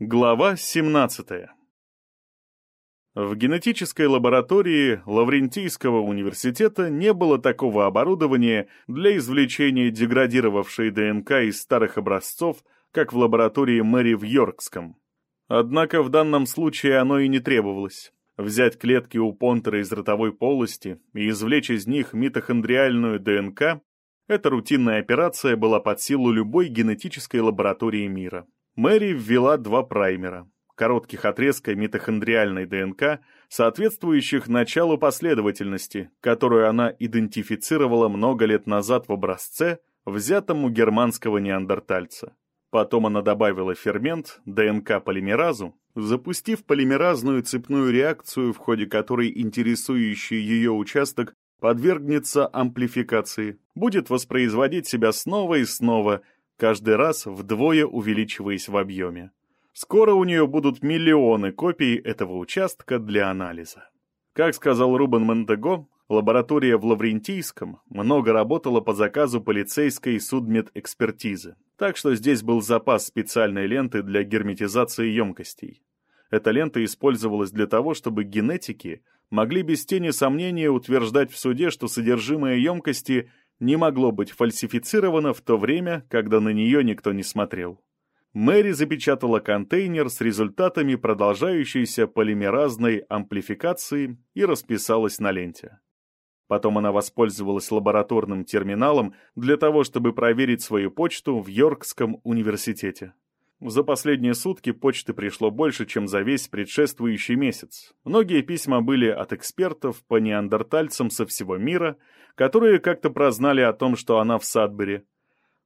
Глава 17. В генетической лаборатории Лаврентийского университета не было такого оборудования для извлечения деградировавшей ДНК из старых образцов, как в лаборатории Мэри в Йоркском. Однако в данном случае оно и не требовалось. Взять клетки у понтера из ротовой полости и извлечь из них митохондриальную ДНК – эта рутинная операция была под силу любой генетической лаборатории мира. Мэри ввела два праймера, коротких отрезка митохондриальной ДНК, соответствующих началу последовательности, которую она идентифицировала много лет назад в образце, взятом у германского неандертальца. Потом она добавила фермент, ДНК-полимеразу, запустив полимеразную цепную реакцию, в ходе которой интересующий ее участок подвергнется амплификации, будет воспроизводить себя снова и снова – каждый раз вдвое увеличиваясь в объеме. Скоро у нее будут миллионы копий этого участка для анализа. Как сказал Рубен Монтего, лаборатория в Лаврентийском много работала по заказу полицейской судмедэкспертизы, так что здесь был запас специальной ленты для герметизации емкостей. Эта лента использовалась для того, чтобы генетики могли без тени сомнения утверждать в суде, что содержимое емкости – не могло быть фальсифицировано в то время, когда на нее никто не смотрел. Мэри запечатала контейнер с результатами продолжающейся полимеразной амплификации и расписалась на ленте. Потом она воспользовалась лабораторным терминалом для того, чтобы проверить свою почту в Йоркском университете. За последние сутки почты пришло больше, чем за весь предшествующий месяц. Многие письма были от экспертов по неандертальцам со всего мира, которые как-то прознали о том, что она в Садбери.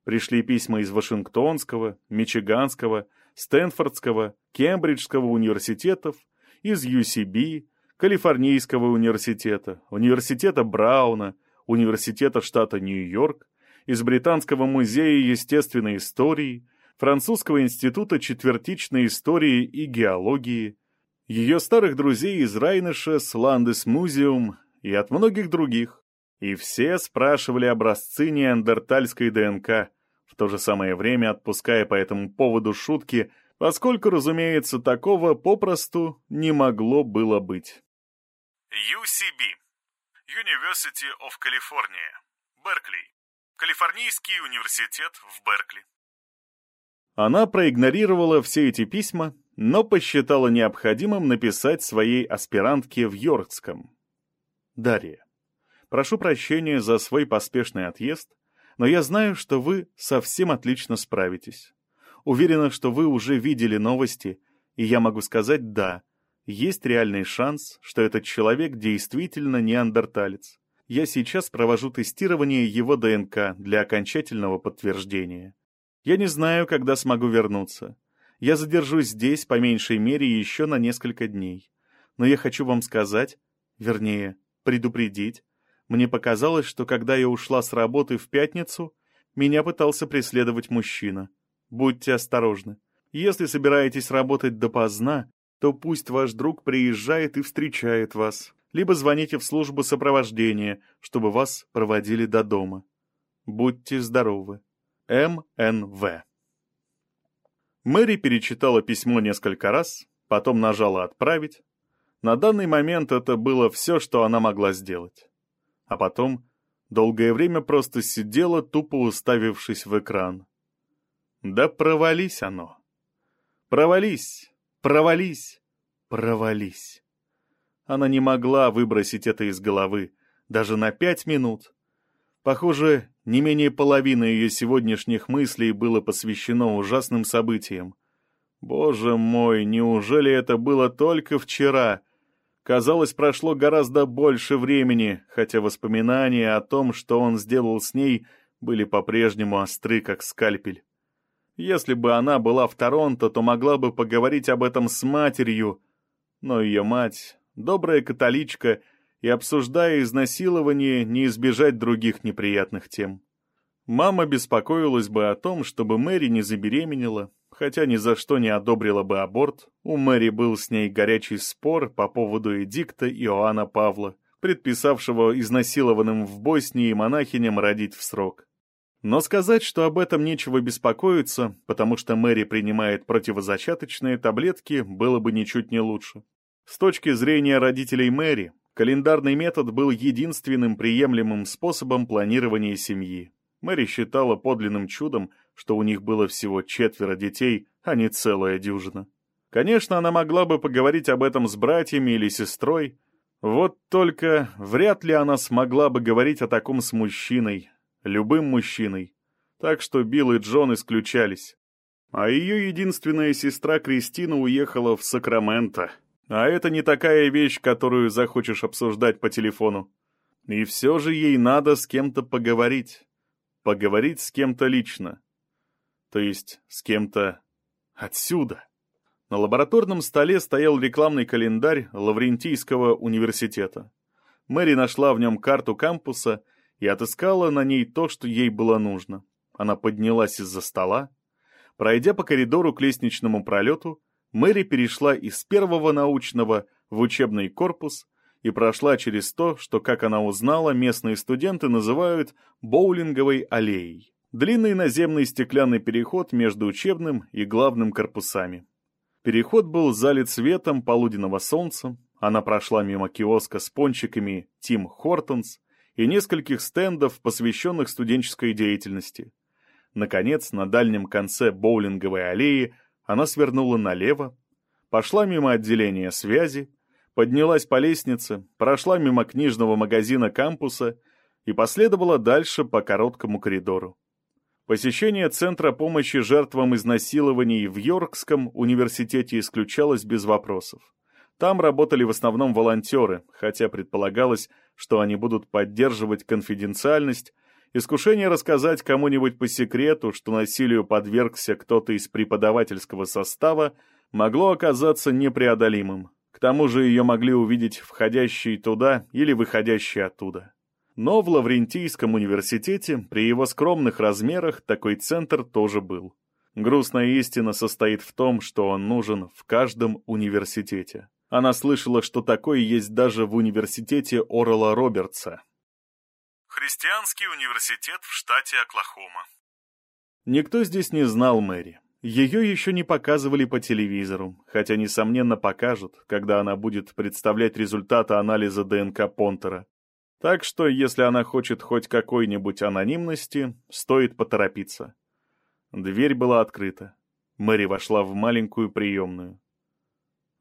Пришли письма из Вашингтонского, Мичиганского, Стэнфордского, Кембриджского университетов, из UCB, Калифорнийского университета, Университета Брауна, Университета штата Нью-Йорк, из Британского музея естественной истории – Французского института четвертичной истории и геологии, ее старых друзей из Райнеша с Ландес Музеум и от многих других. И все спрашивали образцы неандертальской ДНК, в то же самое время отпуская по этому поводу шутки, поскольку, разумеется, такого попросту не могло было быть. UCB University of California, Беркли. Калифорнийский университет в Беркли. Она проигнорировала все эти письма, но посчитала необходимым написать своей аспирантке в Йоркском. Дарья, прошу прощения за свой поспешный отъезд, но я знаю, что вы совсем отлично справитесь. Уверена, что вы уже видели новости, и я могу сказать «да», есть реальный шанс, что этот человек действительно неандерталец. Я сейчас провожу тестирование его ДНК для окончательного подтверждения. Я не знаю, когда смогу вернуться. Я задержусь здесь, по меньшей мере, еще на несколько дней. Но я хочу вам сказать, вернее, предупредить. Мне показалось, что когда я ушла с работы в пятницу, меня пытался преследовать мужчина. Будьте осторожны. Если собираетесь работать допоздна, то пусть ваш друг приезжает и встречает вас. Либо звоните в службу сопровождения, чтобы вас проводили до дома. Будьте здоровы. МНВ. Мэри перечитала письмо несколько раз, потом нажала «Отправить». На данный момент это было все, что она могла сделать. А потом долгое время просто сидела, тупо уставившись в экран. Да провались оно. Провались, провались, провались. Она не могла выбросить это из головы, даже на пять минут. Похоже, не менее половины ее сегодняшних мыслей было посвящено ужасным событиям. Боже мой, неужели это было только вчера? Казалось, прошло гораздо больше времени, хотя воспоминания о том, что он сделал с ней, были по-прежнему остры, как скальпель. Если бы она была в Торонто, то могла бы поговорить об этом с матерью, но ее мать, добрая католичка, и, обсуждая изнасилование, не избежать других неприятных тем. Мама беспокоилась бы о том, чтобы Мэри не забеременела, хотя ни за что не одобрила бы аборт. У Мэри был с ней горячий спор по поводу эдикта Иоанна Павла, предписавшего изнасилованным в Боснии монахиням родить в срок. Но сказать, что об этом нечего беспокоиться, потому что Мэри принимает противозачаточные таблетки, было бы ничуть не лучше. С точки зрения родителей Мэри, календарный метод был единственным приемлемым способом планирования семьи. Мэри считала подлинным чудом, что у них было всего четверо детей, а не целая дюжина. Конечно, она могла бы поговорить об этом с братьями или сестрой, вот только вряд ли она смогла бы говорить о таком с мужчиной, любым мужчиной. Так что Билл и Джон исключались. А ее единственная сестра Кристина уехала в Сакраменто. А это не такая вещь, которую захочешь обсуждать по телефону. И все же ей надо с кем-то поговорить. Поговорить с кем-то лично. То есть с кем-то отсюда. На лабораторном столе стоял рекламный календарь Лаврентийского университета. Мэри нашла в нем карту кампуса и отыскала на ней то, что ей было нужно. Она поднялась из-за стола. Пройдя по коридору к лестничному пролету, Мэри перешла из первого научного в учебный корпус и прошла через то, что, как она узнала, местные студенты называют боулинговой аллеей. Длинный наземный стеклянный переход между учебным и главным корпусами. Переход был залит светом полуденного солнца, она прошла мимо киоска с пончиками «Тим Хортонс» и нескольких стендов, посвященных студенческой деятельности. Наконец, на дальнем конце боулинговой аллеи она свернула налево, пошла мимо отделения связи, поднялась по лестнице, прошла мимо книжного магазина кампуса и последовала дальше по короткому коридору. Посещение Центра помощи жертвам изнасилований в Йоркском университете исключалось без вопросов. Там работали в основном волонтеры, хотя предполагалось, что они будут поддерживать конфиденциальность, искушение рассказать кому-нибудь по секрету, что насилию подвергся кто-то из преподавательского состава, могло оказаться непреодолимым. К тому же ее могли увидеть входящие туда или выходящие оттуда. Но в Лаврентийском университете при его скромных размерах такой центр тоже был. Грустная истина состоит в том, что он нужен в каждом университете. Она слышала, что такое есть даже в университете Орла Робертса. Христианский университет в штате Оклахома. Никто здесь не знал Мэри. Ее еще не показывали по телевизору, хотя, несомненно, покажут, когда она будет представлять результаты анализа ДНК Понтера. Так что, если она хочет хоть какой-нибудь анонимности, стоит поторопиться. Дверь была открыта. Мэри вошла в маленькую приемную.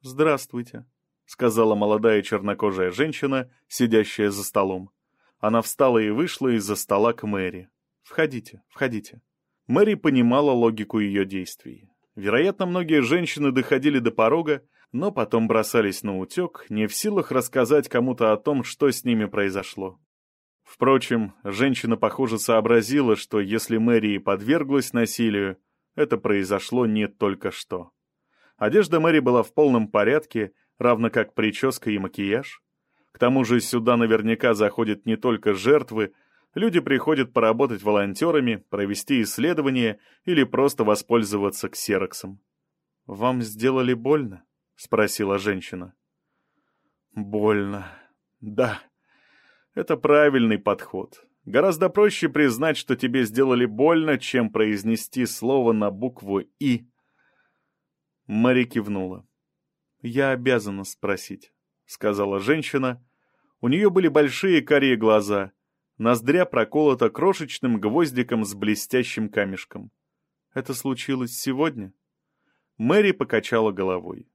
«Здравствуйте», — сказала молодая чернокожая женщина, сидящая за столом. Она встала и вышла из-за стола к Мэри. «Входите, входите». Мэри понимала логику ее действий. Вероятно, многие женщины доходили до порога, но потом бросались на утек, не в силах рассказать кому-то о том, что с ними произошло. Впрочем, женщина, похоже, сообразила, что если Мэри подверглась насилию, это произошло не только что. Одежда Мэри была в полном порядке, равно как прическа и макияж. К тому же сюда наверняка заходят не только жертвы, люди приходят поработать волонтерами, провести исследования или просто воспользоваться ксероксом. «Вам сделали больно?» — спросила женщина. «Больно. Да. Это правильный подход. Гораздо проще признать, что тебе сделали больно, чем произнести слово на букву «И». Мэри кивнула. «Я обязана спросить», — сказала женщина. У нее были большие карие глаза. Ноздря проколота крошечным гвоздиком с блестящим камешком. «Это случилось сегодня?» Мэри покачала головой.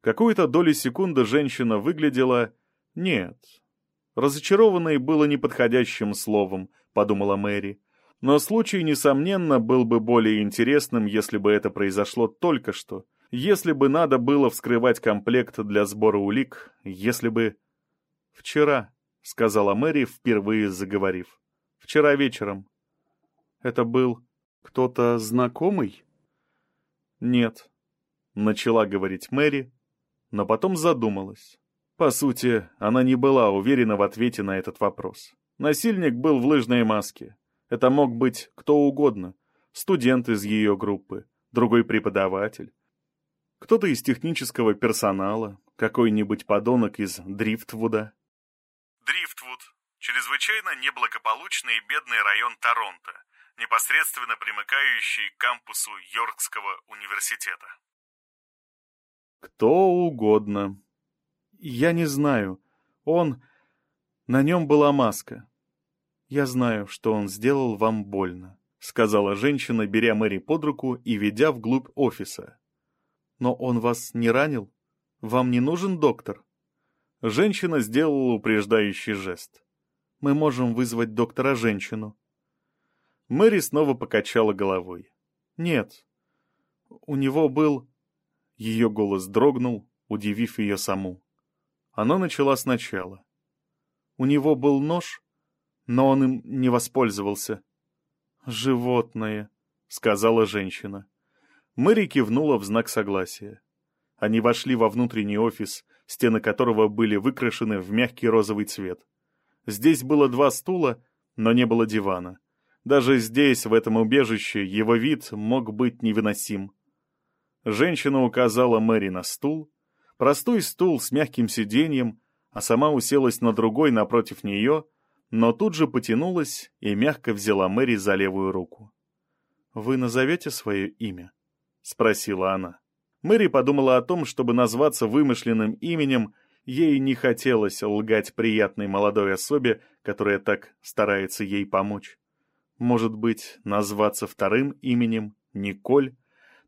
Какую-то долю секунды женщина выглядела... Нет. Разочарованной было неподходящим словом, подумала Мэри. Но случай, несомненно, был бы более интересным, если бы это произошло только что. Если бы надо было вскрывать комплект для сбора улик, если бы... «Вчера», — сказала Мэри, впервые заговорив. «Вчера вечером». «Это был кто-то знакомый?» «Нет», — начала говорить Мэри, но потом задумалась. По сути, она не была уверена в ответе на этот вопрос. Насильник был в лыжной маске. Это мог быть кто угодно. Студент из ее группы, другой преподаватель, кто-то из технического персонала, какой-нибудь подонок из Дрифтвуда. Дрифтвуд – чрезвычайно неблагополучный и бедный район Торонто, непосредственно примыкающий к кампусу Йоркского университета. Кто угодно. Я не знаю. Он... На нем была маска. Я знаю, что он сделал вам больно, сказала женщина, беря Мэри под руку и ведя вглубь офиса. Но он вас не ранил? Вам не нужен доктор? Женщина сделала упреждающий жест. Мы можем вызвать доктора-женщину. Мэри снова покачала головой. Нет. У него был... Ее голос дрогнул, удивив ее саму. Она начала сначала. У него был нож, но он им не воспользовался. «Животное», — сказала женщина. Мэри кивнула в знак согласия. Они вошли во внутренний офис, стены которого были выкрашены в мягкий розовый цвет. Здесь было два стула, но не было дивана. Даже здесь, в этом убежище, его вид мог быть невыносим. Женщина указала Мэри на стул, простой стул с мягким сиденьем, а сама уселась на другой напротив нее, но тут же потянулась и мягко взяла Мэри за левую руку. «Вы назовете свое имя?» — спросила она. Мэри подумала о том, чтобы назваться вымышленным именем, ей не хотелось лгать приятной молодой особе, которая так старается ей помочь. Может быть, назваться вторым именем Николь?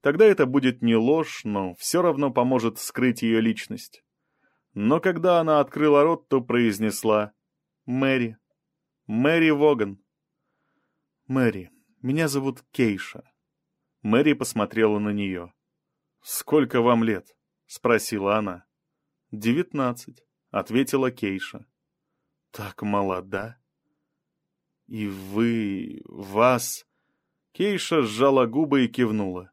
Тогда это будет не ложь, но все равно поможет скрыть ее личность. Но когда она открыла рот, то произнесла «Мэри». «Мэри Воган». «Мэри, меня зовут Кейша». Мэри посмотрела на нее. «Сколько вам лет?» — спросила она. «Девятнадцать», — ответила Кейша. «Так молода». «И вы... вас...» Кейша сжала губы и кивнула.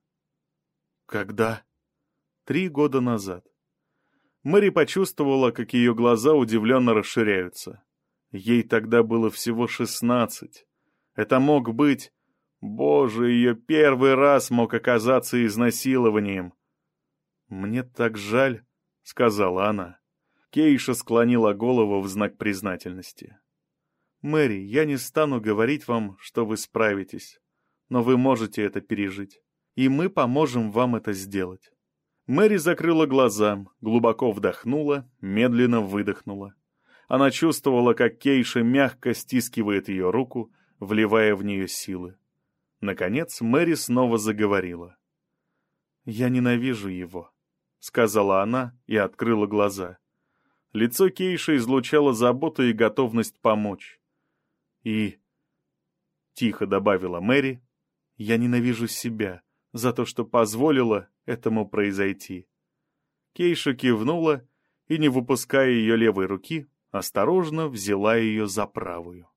«Когда?» «Три года назад». Мэри почувствовала, как ее глаза удивленно расширяются. Ей тогда было всего шестнадцать. Это мог быть... Боже, ее первый раз мог оказаться изнасилованием. «Мне так жаль», — сказала она. Кейша склонила голову в знак признательности. «Мэри, я не стану говорить вам, что вы справитесь, но вы можете это пережить, и мы поможем вам это сделать». Мэри закрыла глаза, глубоко вдохнула, медленно выдохнула. Она чувствовала, как Кейша мягко стискивает ее руку, вливая в нее силы. Наконец Мэри снова заговорила. «Я ненавижу его», — сказала она и открыла глаза. Лицо Кейши излучало заботу и готовность помочь. И, тихо добавила Мэри, я ненавижу себя за то, что позволила этому произойти. Кейша кивнула и, не выпуская ее левой руки, осторожно взяла ее за правую.